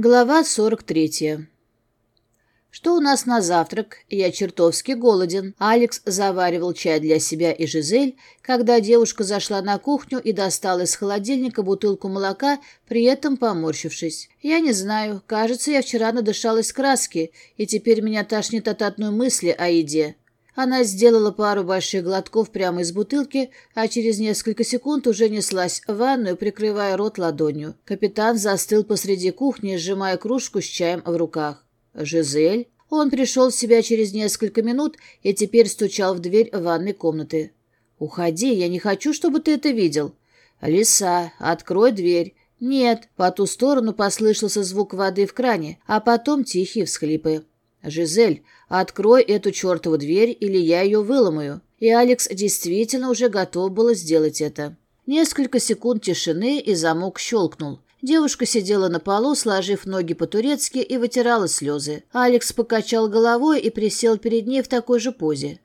Глава 43. Что у нас на завтрак? Я чертовски голоден. Алекс заваривал чай для себя и Жизель, когда девушка зашла на кухню и достала из холодильника бутылку молока, при этом поморщившись. Я не знаю, кажется, я вчера надышалась краски, и теперь меня тошнит от одной мысли о еде. Она сделала пару больших глотков прямо из бутылки, а через несколько секунд уже неслась в ванную, прикрывая рот ладонью. Капитан застыл посреди кухни, сжимая кружку с чаем в руках. «Жизель?» Он пришел в себя через несколько минут и теперь стучал в дверь ванной комнаты. «Уходи, я не хочу, чтобы ты это видел». «Лиса, открой дверь». «Нет». По ту сторону послышался звук воды в кране, а потом тихие всхлипы. Жизель, открой эту чертову дверь, или я ее выломаю. И Алекс действительно уже готов был сделать это. Несколько секунд тишины, и замок щелкнул. Девушка сидела на полу, сложив ноги по-турецки и вытирала слезы. Алекс покачал головой и присел перед ней в такой же позе.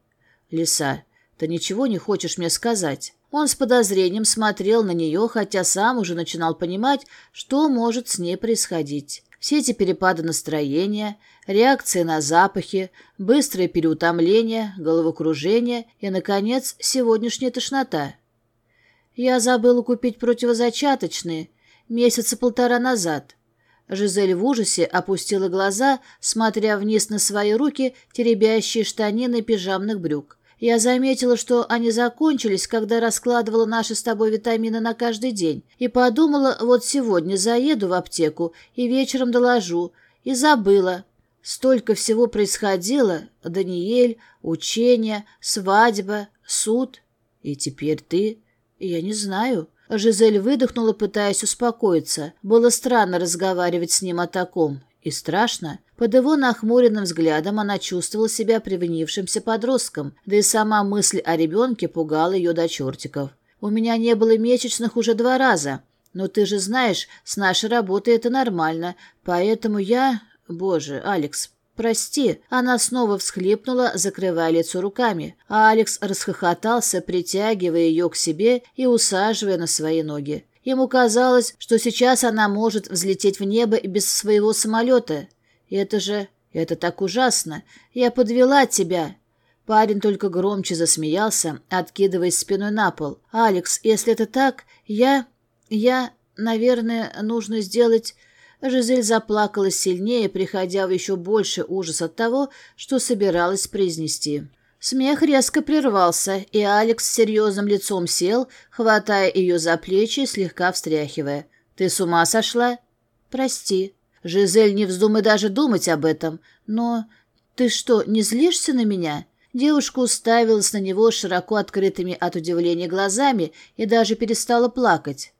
«Лиса, ты ничего не хочешь мне сказать?» Он с подозрением смотрел на нее, хотя сам уже начинал понимать, что может с ней происходить. Все эти перепады настроения, реакции на запахи, быстрое переутомление, головокружение и, наконец, сегодняшняя тошнота. Я забыла купить противозачаточные месяца полтора назад. Жизель в ужасе опустила глаза, смотря вниз на свои руки, теребящие штанины пижамных брюк. Я заметила, что они закончились, когда раскладывала наши с тобой витамины на каждый день, и подумала, вот сегодня заеду в аптеку и вечером доложу, и забыла. Столько всего происходило — Даниэль, учение, свадьба, суд. И теперь ты? Я не знаю. Жизель выдохнула, пытаясь успокоиться. Было странно разговаривать с ним о таком. И страшно. Под его нахмуренным взглядом она чувствовала себя привинившимся подростком, да и сама мысль о ребенке пугала ее до чертиков. «У меня не было месячных уже два раза. Но ты же знаешь, с нашей работой это нормально, поэтому я... Боже, Алекс, прости!» Она снова всхлипнула, закрывая лицо руками, а Алекс расхохотался, притягивая ее к себе и усаживая на свои ноги. Ему казалось, что сейчас она может взлететь в небо и без своего самолета. Это же... это так ужасно. Я подвела тебя. Парень только громче засмеялся, откидываясь спиной на пол. «Алекс, если это так, я... я... наверное, нужно сделать...» Жизель заплакала сильнее, приходя в еще больше ужас от того, что собиралась произнести. Смех резко прервался, и Алекс с серьезным лицом сел, хватая ее за плечи и слегка встряхивая. «Ты с ума сошла?» «Прости. Жизель, не вздумай даже думать об этом. Но ты что, не злишься на меня?» Девушка уставилась на него широко открытыми от удивления глазами и даже перестала плакать.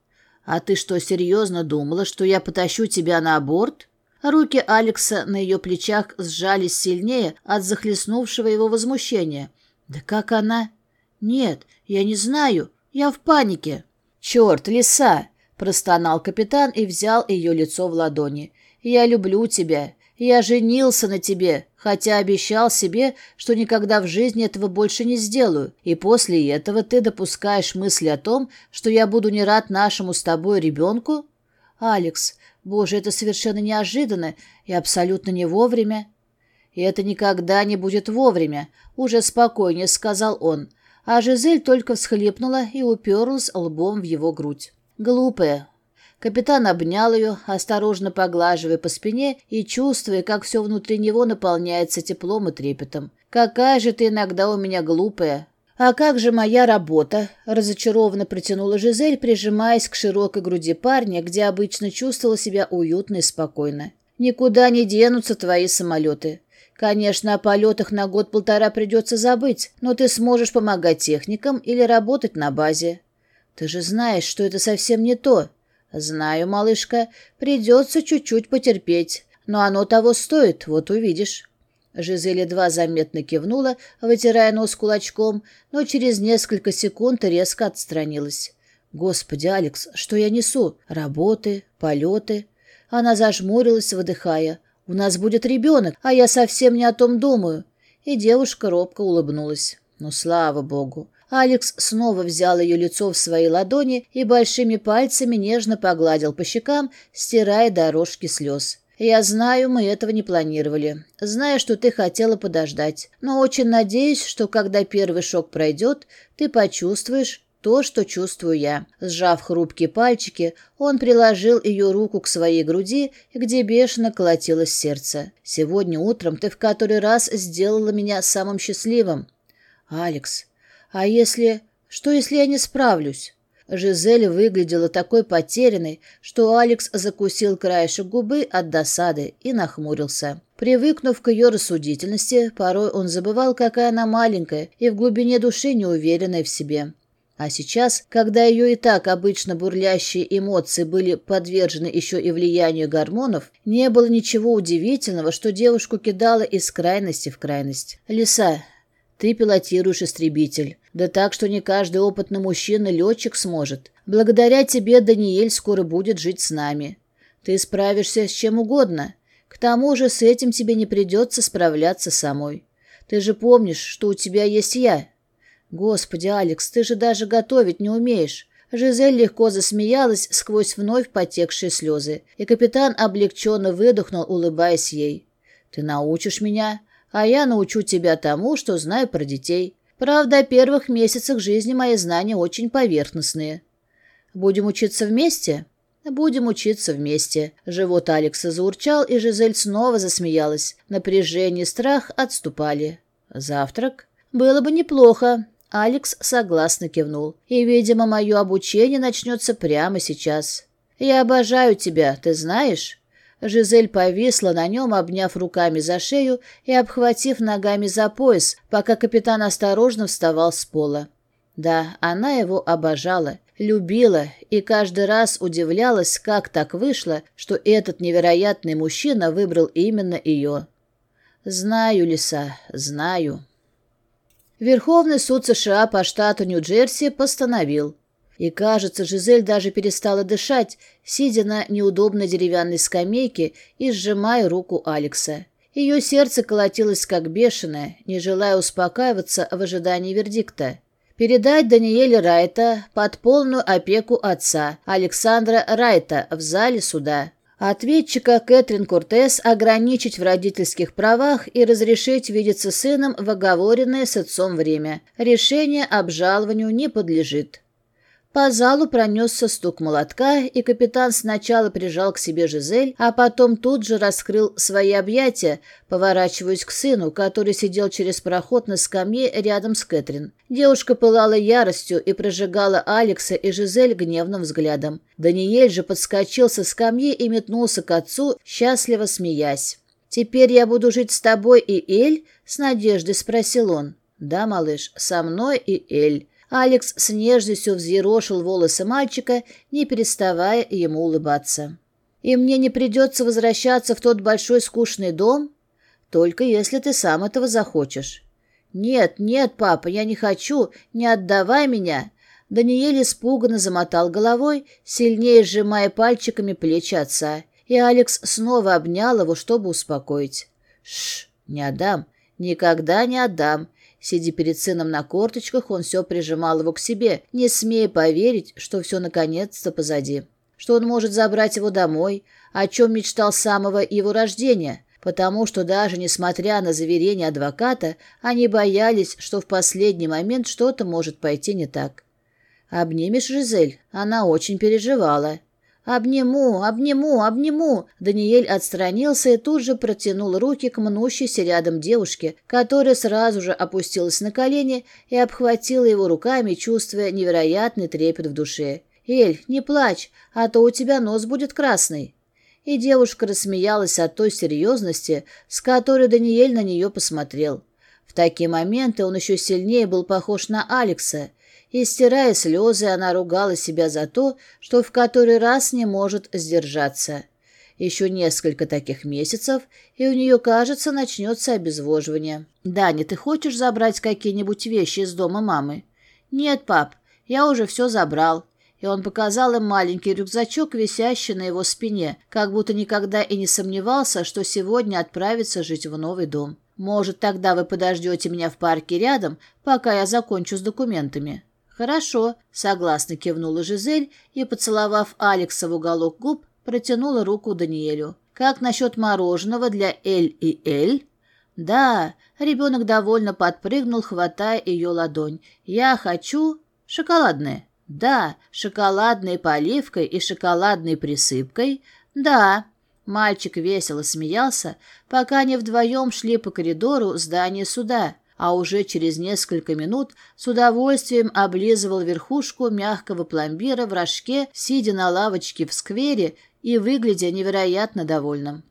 «А ты что, серьезно думала, что я потащу тебя на аборт?» Руки Алекса на ее плечах сжались сильнее от захлестнувшего его возмущения. «Да как она?» «Нет, я не знаю. Я в панике». «Черт, лиса!» – простонал капитан и взял ее лицо в ладони. «Я люблю тебя. Я женился на тебе, хотя обещал себе, что никогда в жизни этого больше не сделаю. И после этого ты допускаешь мысли о том, что я буду не рад нашему с тобой ребенку?» «Алекс, Боже, это совершенно неожиданно и абсолютно не вовремя. И это никогда не будет вовремя, уже спокойнее сказал он. А Жизель только всхлипнула и уперлась лбом в его грудь. Глупая. Капитан обнял ее, осторожно поглаживая по спине и чувствуя, как все внутри него наполняется теплом и трепетом. «Какая же ты иногда у меня глупая!» А как же моя работа? Разочарованно протянула Жизель, прижимаясь к широкой груди парня, где обычно чувствовала себя уютно и спокойно. Никуда не денутся твои самолеты. Конечно, о полетах на год-полтора придется забыть, но ты сможешь помогать техникам или работать на базе. Ты же знаешь, что это совсем не то. Знаю, малышка, придется чуть-чуть потерпеть, но оно того стоит, вот увидишь. Жизеле едва заметно кивнула, вытирая нос кулачком, но через несколько секунд резко отстранилась. «Господи, Алекс, что я несу? Работы, полеты?» Она зажмурилась, выдыхая. «У нас будет ребенок, а я совсем не о том думаю». И девушка робко улыбнулась. «Ну, слава богу!» Алекс снова взял ее лицо в свои ладони и большими пальцами нежно погладил по щекам, стирая дорожки слез. Я знаю, мы этого не планировали. Знаю, что ты хотела подождать, но очень надеюсь, что когда первый шок пройдет, ты почувствуешь то, что чувствую я». Сжав хрупкие пальчики, он приложил ее руку к своей груди, где бешено колотилось сердце. «Сегодня утром ты в который раз сделала меня самым счастливым». «Алекс, а если... что если я не справлюсь?» Жизель выглядела такой потерянной, что Алекс закусил краешек губы от досады и нахмурился. Привыкнув к ее рассудительности, порой он забывал, какая она маленькая и в глубине души неуверенная в себе. А сейчас, когда ее и так обычно бурлящие эмоции были подвержены еще и влиянию гормонов, не было ничего удивительного, что девушку кидало из крайности в крайность. «Лиса, ты пилотируешь истребитель. Да так, что не каждый опытный мужчина летчик сможет. Благодаря тебе Даниэль скоро будет жить с нами. Ты справишься с чем угодно. К тому же с этим тебе не придется справляться самой. Ты же помнишь, что у тебя есть я. Господи, Алекс, ты же даже готовить не умеешь. Жизель легко засмеялась сквозь вновь потекшие слезы, и капитан облегченно выдохнул, улыбаясь ей. «Ты научишь меня, а я научу тебя тому, что знаю про детей. Правда, первых месяцах жизни мои знания очень поверхностные. Будем учиться вместе? Будем учиться вместе. Живот Алекса заурчал, и Жизель снова засмеялась. Напряжение и страх отступали. Завтрак? Было бы неплохо. Алекс согласно кивнул. И, видимо, мое обучение начнется прямо сейчас. Я обожаю тебя, ты знаешь? Жизель повисла на нем, обняв руками за шею и обхватив ногами за пояс, пока капитан осторожно вставал с пола. Да, она его обожала, любила и каждый раз удивлялась, как так вышло, что этот невероятный мужчина выбрал именно ее. «Знаю, Лиса, знаю». Верховный суд США по штату Нью-Джерси постановил – и кажется, Жизель даже перестала дышать, сидя на неудобной деревянной скамейке и сжимая руку Алекса. Ее сердце колотилось как бешеное, не желая успокаиваться в ожидании вердикта. Передать Даниэле Райта под полную опеку отца, Александра Райта, в зале суда. Ответчика Кэтрин Кортес ограничить в родительских правах и разрешить видеться сыном в оговоренное с отцом время. Решение обжалованию не подлежит. По залу пронесся стук молотка, и капитан сначала прижал к себе Жизель, а потом тут же раскрыл свои объятия, поворачиваясь к сыну, который сидел через проход на скамье рядом с Кэтрин. Девушка пылала яростью и прожигала Алекса и Жизель гневным взглядом. Даниэль же подскочил со скамьи и метнулся к отцу, счастливо смеясь. «Теперь я буду жить с тобой и Эль?» — с надеждой спросил он. «Да, малыш, со мной и Эль». Алекс с нежностью взъерошил волосы мальчика, не переставая ему улыбаться. «И мне не придется возвращаться в тот большой скучный дом, только если ты сам этого захочешь». «Нет, нет, папа, я не хочу, не отдавай меня!» Даниэль испуганно замотал головой, сильнее сжимая пальчиками плечи отца, и Алекс снова обнял его, чтобы успокоить. «Шш, не отдам, никогда не отдам, Сидя перед сыном на корточках, он все прижимал его к себе, не смея поверить, что все наконец-то позади. Что он может забрать его домой, о чем мечтал с самого его рождения, потому что даже несмотря на заверение адвоката, они боялись, что в последний момент что-то может пойти не так. «Обнимешь, Жизель?» Она очень переживала. «Обниму, обниму, обниму!» Даниэль отстранился и тут же протянул руки к мнущейся рядом девушке, которая сразу же опустилась на колени и обхватила его руками, чувствуя невероятный трепет в душе. «Эль, не плачь, а то у тебя нос будет красный!» И девушка рассмеялась от той серьезности, с которой Даниэль на нее посмотрел. В такие моменты он еще сильнее был похож на Алекса – и стирая слезы, она ругала себя за то, что в который раз не может сдержаться. Еще несколько таких месяцев, и у нее, кажется, начнется обезвоживание. «Даня, ты хочешь забрать какие-нибудь вещи из дома мамы?» «Нет, пап, я уже все забрал». И он показал им маленький рюкзачок, висящий на его спине, как будто никогда и не сомневался, что сегодня отправится жить в новый дом. «Может, тогда вы подождете меня в парке рядом, пока я закончу с документами?» «Хорошо», — согласно кивнула Жизель и, поцеловав Алекса в уголок губ, протянула руку Даниэлю. «Как насчет мороженого для Эль и Эль?» «Да», — ребенок довольно подпрыгнул, хватая ее ладонь. «Я хочу...» «Шоколадное». «Да, шоколадной поливкой и шоколадной присыпкой». «Да». Мальчик весело смеялся, пока они вдвоем шли по коридору здания суда а уже через несколько минут с удовольствием облизывал верхушку мягкого пломбира в рожке, сидя на лавочке в сквере и выглядя невероятно довольным.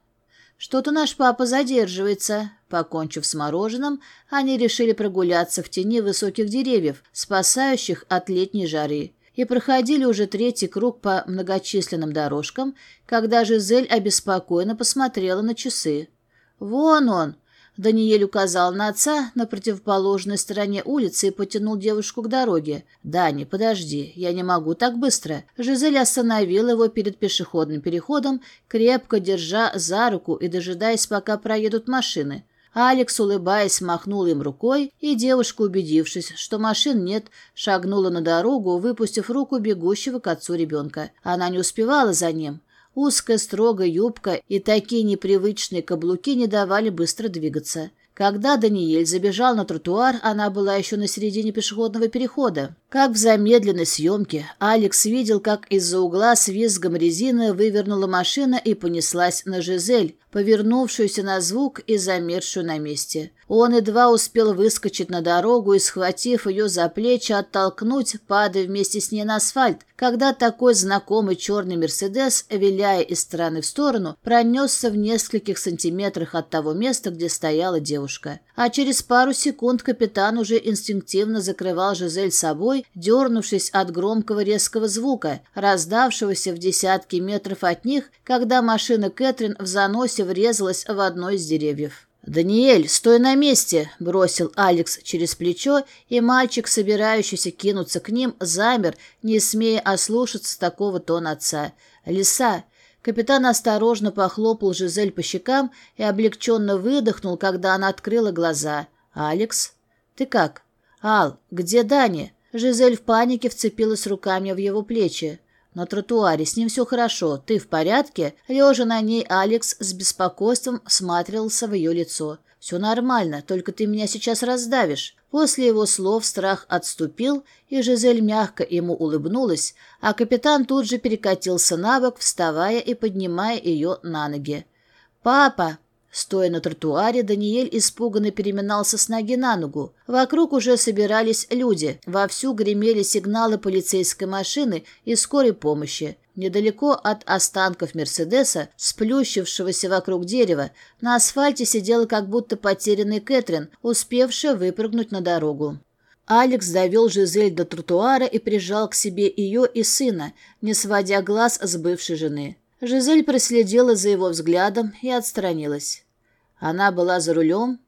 «Что-то наш папа задерживается». Покончив с мороженым, они решили прогуляться в тени высоких деревьев, спасающих от летней жары и проходили уже третий круг по многочисленным дорожкам, когда Жизель обеспокоенно посмотрела на часы. «Вон он!» Даниэль указал на отца на противоположной стороне улицы и потянул девушку к дороге. «Дани, подожди, я не могу так быстро». Жизель остановила его перед пешеходным переходом, крепко держа за руку и дожидаясь, пока проедут машины. Алекс, улыбаясь, махнул им рукой, и девушка, убедившись, что машин нет, шагнула на дорогу, выпустив руку бегущего к отцу ребенка. Она не успевала за ним. Узкая, строгая юбка и такие непривычные каблуки не давали быстро двигаться. Когда Даниэль забежал на тротуар, она была еще на середине пешеходного перехода. Как в замедленной съемке Алекс видел, как из-за угла с визгом резины вывернула машина и понеслась на Жизель, повернувшуюся на звук и замерзшую на месте. Он едва успел выскочить на дорогу и, схватив ее за плечи, оттолкнуть, падая вместе с ней на асфальт, когда такой знакомый черный «Мерседес», виляя из стороны в сторону, пронесся в нескольких сантиметрах от того места, где стояла девушка. А через пару секунд капитан уже инстинктивно закрывал Жизель собой, дернувшись от громкого резкого звука, раздавшегося в десятки метров от них, когда машина Кэтрин в заносе врезалась в одно из деревьев. «Даниэль, стой на месте!» – бросил Алекс через плечо, и мальчик, собирающийся кинуться к ним, замер, не смея ослушаться такого тона отца. «Лиса!» Капитан осторожно похлопал Жизель по щекам и облегченно выдохнул, когда она открыла глаза. «Алекс?» «Ты как?» «Ал, где Дани?» Жизель в панике вцепилась руками в его плечи. На тротуаре с ним все хорошо, ты в порядке?» Лежа на ней, Алекс с беспокойством смотрелся в ее лицо. «Все нормально, только ты меня сейчас раздавишь». После его слов страх отступил, и Жизель мягко ему улыбнулась, а капитан тут же перекатился на бок, вставая и поднимая ее на ноги. «Папа!» Стоя на тротуаре, Даниэль испуганно переминался с ноги на ногу. Вокруг уже собирались люди. Вовсю гремели сигналы полицейской машины и скорой помощи. Недалеко от останков Мерседеса, сплющившегося вокруг дерева, на асфальте сидела как будто потерянный Кэтрин, успевшая выпрыгнуть на дорогу. Алекс довел Жизель до тротуара и прижал к себе ее и сына, не сводя глаз с бывшей жены. Жизель проследила за его взглядом и отстранилась. Она была за рулем?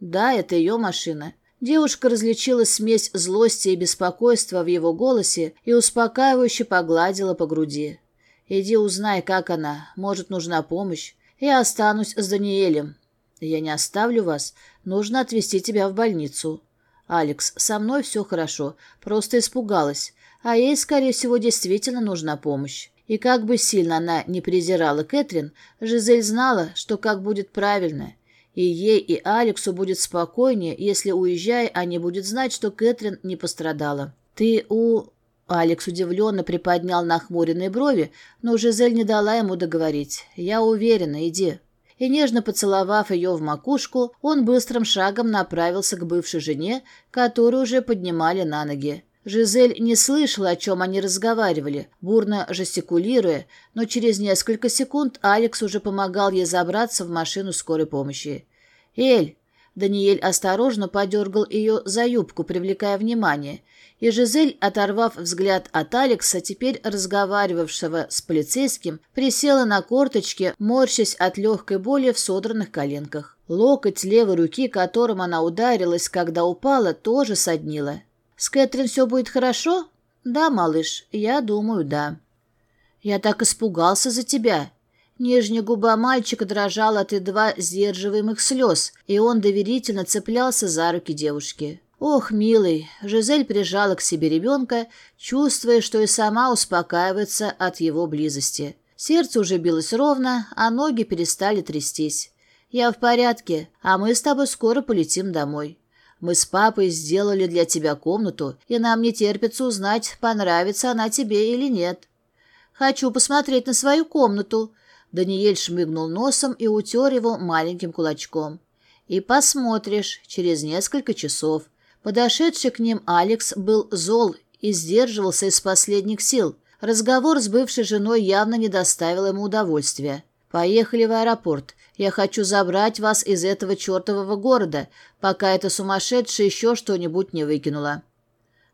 Да, это ее машина. Девушка различила смесь злости и беспокойства в его голосе и успокаивающе погладила по груди. «Иди узнай, как она. Может, нужна помощь. Я останусь с Даниэлем. Я не оставлю вас. Нужно отвезти тебя в больницу. Алекс, со мной все хорошо. Просто испугалась. А ей, скорее всего, действительно нужна помощь». И как бы сильно она не презирала Кэтрин, Жизель знала, что как будет правильно. И ей, и Алексу будет спокойнее, если, уезжая, они будут знать, что Кэтрин не пострадала. «Ты у...» Алекс удивленно приподнял нахмуренные брови, но Жизель не дала ему договорить. «Я уверена, иди». И нежно поцеловав ее в макушку, он быстрым шагом направился к бывшей жене, которую уже поднимали на ноги. Жизель не слышала, о чем они разговаривали, бурно жестикулируя, но через несколько секунд Алекс уже помогал ей забраться в машину скорой помощи. «Эль!» Даниэль осторожно подергал ее за юбку, привлекая внимание, и Жизель, оторвав взгляд от Алекса, теперь разговаривавшего с полицейским, присела на корточки, морщась от легкой боли в содранных коленках. Локоть левой руки, которым она ударилась, когда упала, тоже соднила. С Кэтрин все будет хорошо? Да, малыш, я думаю, да. Я так испугался за тебя. Нижняя губа мальчика дрожала от едва сдерживаемых слез, и он доверительно цеплялся за руки девушки. «Ох, милый!» – Жизель прижала к себе ребенка, чувствуя, что и сама успокаивается от его близости. Сердце уже билось ровно, а ноги перестали трястись. «Я в порядке, а мы с тобой скоро полетим домой». Мы с папой сделали для тебя комнату, и нам не терпится узнать, понравится она тебе или нет. Хочу посмотреть на свою комнату. Даниэль шмыгнул носом и утер его маленьким кулачком. И посмотришь через несколько часов. Подошедший к ним Алекс был зол и сдерживался из последних сил. Разговор с бывшей женой явно не доставил ему удовольствия. Поехали в аэропорт. Я хочу забрать вас из этого чертового города, пока эта сумасшедшая еще что-нибудь не выкинула».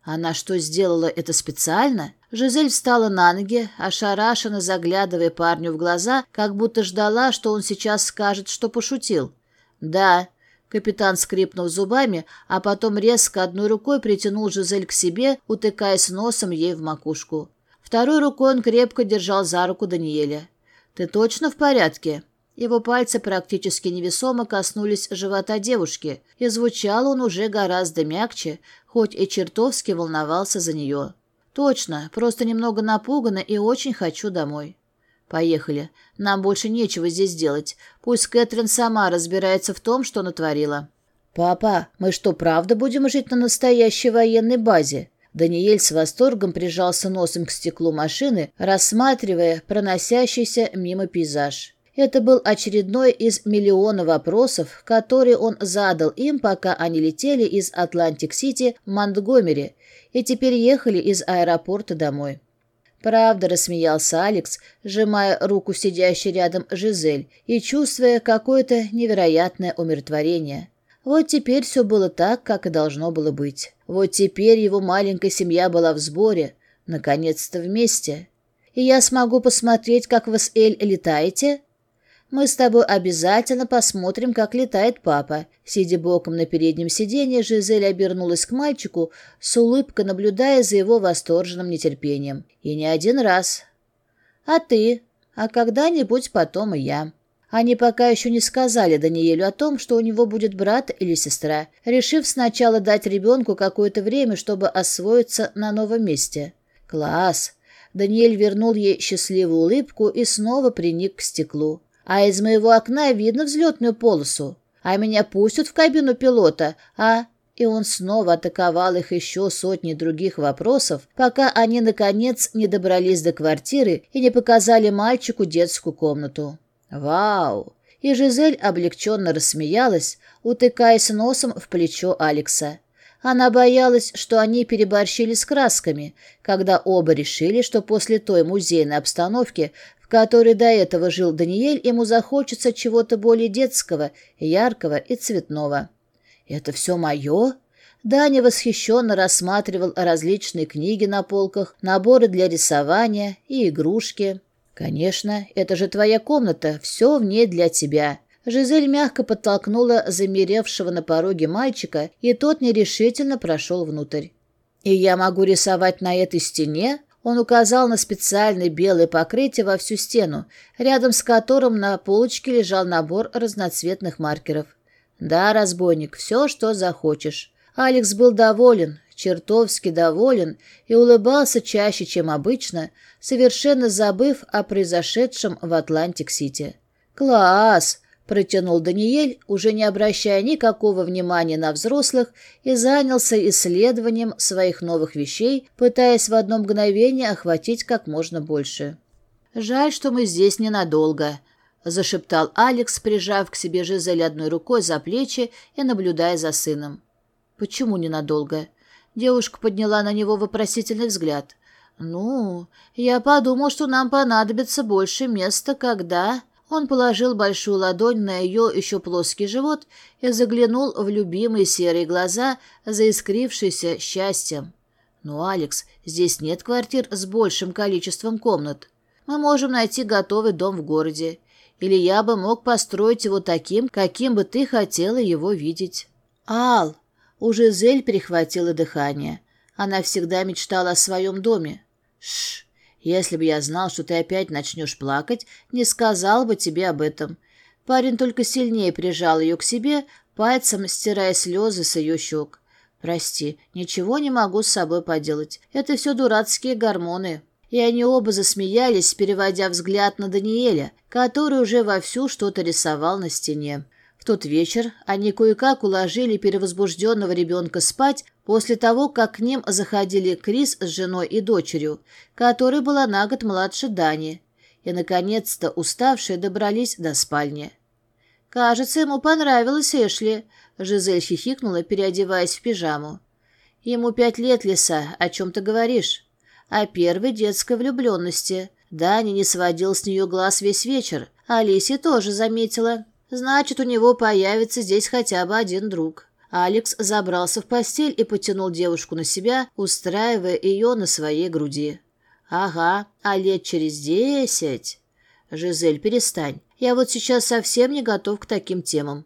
Она что, сделала это специально? Жизель встала на ноги, ошарашенно заглядывая парню в глаза, как будто ждала, что он сейчас скажет, что пошутил. «Да», — капитан скрипнул зубами, а потом резко одной рукой притянул Жизель к себе, утыкаясь носом ей в макушку. Второй рукой он крепко держал за руку Даниэля. «Ты точно в порядке?» Его пальцы практически невесомо коснулись живота девушки, и звучал он уже гораздо мягче, хоть и чертовски волновался за нее. «Точно, просто немного напугана и очень хочу домой». «Поехали. Нам больше нечего здесь делать. Пусть Кэтрин сама разбирается в том, что натворила». «Папа, мы что, правда будем жить на настоящей военной базе?» Даниэль с восторгом прижался носом к стеклу машины, рассматривая проносящийся мимо пейзаж. Это был очередной из миллиона вопросов, которые он задал им, пока они летели из Атлантик-Сити в Монтгомери и теперь ехали из аэропорта домой. Правда, рассмеялся Алекс, сжимая руку сидящей рядом Жизель и чувствуя какое-то невероятное умиротворение. Вот теперь все было так, как и должно было быть. Вот теперь его маленькая семья была в сборе, наконец-то вместе. «И я смогу посмотреть, как вы с Эль летаете?» Мы с тобой обязательно посмотрим, как летает папа». Сидя боком на переднем сиденье, Жизель обернулась к мальчику, с улыбкой наблюдая за его восторженным нетерпением. «И не один раз». «А ты?» «А когда-нибудь потом и я». Они пока еще не сказали Даниэлю о том, что у него будет брат или сестра, решив сначала дать ребенку какое-то время, чтобы освоиться на новом месте. «Класс!» Даниэль вернул ей счастливую улыбку и снова приник к стеклу. А из моего окна видно взлетную полосу. А меня пустят в кабину пилота, а...» И он снова атаковал их еще сотни других вопросов, пока они, наконец, не добрались до квартиры и не показали мальчику детскую комнату. «Вау!» И Жизель облегченно рассмеялась, утыкаясь носом в плечо Алекса. Она боялась, что они переборщили с красками, когда оба решили, что после той музейной обстановки, в которой до этого жил Даниэль, ему захочется чего-то более детского, яркого и цветного. «Это все мое?» Даня восхищенно рассматривал различные книги на полках, наборы для рисования и игрушки. «Конечно, это же твоя комната, все в ней для тебя. Жизель мягко подтолкнула замеревшего на пороге мальчика, и тот нерешительно прошел внутрь. «И я могу рисовать на этой стене?» Он указал на специальное белое покрытие во всю стену, рядом с которым на полочке лежал набор разноцветных маркеров. «Да, разбойник, все, что захочешь». Алекс был доволен, чертовски доволен и улыбался чаще, чем обычно, совершенно забыв о произошедшем в Атлантик-Сити. «Класс!» Протянул Даниэль, уже не обращая никакого внимания на взрослых, и занялся исследованием своих новых вещей, пытаясь в одно мгновение охватить как можно больше. «Жаль, что мы здесь ненадолго», — зашептал Алекс, прижав к себе Жизель одной рукой за плечи и наблюдая за сыном. «Почему ненадолго?» Девушка подняла на него вопросительный взгляд. «Ну, я подумал, что нам понадобится больше места, когда...» Он положил большую ладонь на ее еще плоский живот и заглянул в любимые серые глаза, заискрившиеся счастьем. «Ну, Алекс, здесь нет квартир с большим количеством комнат. Мы можем найти готовый дом в городе. Или я бы мог построить его таким, каким бы ты хотела его видеть». «Ал!» Уже Зель перехватила дыхание. Она всегда мечтала о своем доме. «Шш!» Если бы я знал, что ты опять начнешь плакать, не сказал бы тебе об этом». Парень только сильнее прижал ее к себе, пальцем стирая слезы с ее щек. «Прости, ничего не могу с собой поделать. Это все дурацкие гормоны». И они оба засмеялись, переводя взгляд на Даниэля, который уже вовсю что-то рисовал на стене тот вечер а они кое-как уложили перевозбужденного ребенка спать после того, как к ним заходили Крис с женой и дочерью, которая была на год младше Дани, и, наконец-то, уставшие добрались до спальни. «Кажется, ему понравилось Эшли», — Жизель хихикнула, переодеваясь в пижаму. «Ему пять лет, Лиса, о чем ты говоришь?» «О первой детской влюбленности. Дани не сводил с нее глаз весь вечер, а Алисия тоже заметила». Значит, у него появится здесь хотя бы один друг. Алекс забрался в постель и потянул девушку на себя, устраивая ее на своей груди. «Ага, а лет через десять...» «Жизель, перестань. Я вот сейчас совсем не готов к таким темам».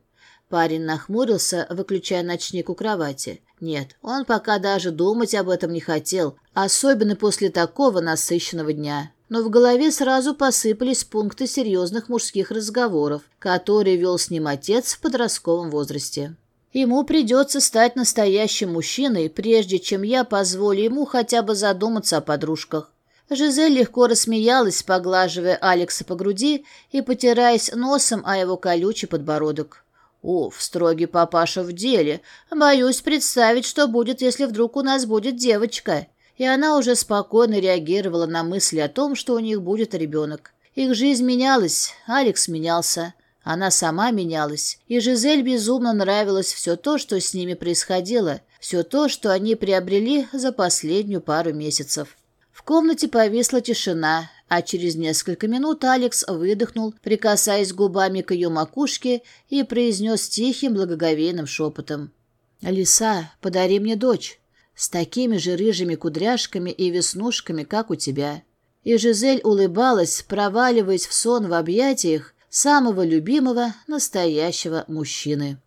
Парень нахмурился, выключая ночник у кровати. Нет, он пока даже думать об этом не хотел, особенно после такого насыщенного дня но в голове сразу посыпались пункты серьезных мужских разговоров, которые вел с ним отец в подростковом возрасте. Ему придется стать настоящим мужчиной, прежде чем я позволю ему хотя бы задуматься о подружках. Жизель легко рассмеялась, поглаживая Алекса по груди и потираясь носом о его колючий подбородок. «Уф, строгий папаша в деле. Боюсь представить, что будет, если вдруг у нас будет девочка и она уже спокойно реагировала на мысли о том, что у них будет ребенок. Их жизнь менялась, Алекс менялся, она сама менялась, и Жизель безумно нравилось все то, что с ними происходило, все то, что они приобрели за последнюю пару месяцев. В комнате повисла тишина, а через несколько минут Алекс выдохнул, прикасаясь губами к ее макушке и произнес тихим благоговейным шепотом. «Лиса, подари мне дочь». С такими же рыжими кудряшками и веснушками, как у тебя. И Жизель улыбалась, проваливаясь в сон в объятиях самого любимого настоящего мужчины.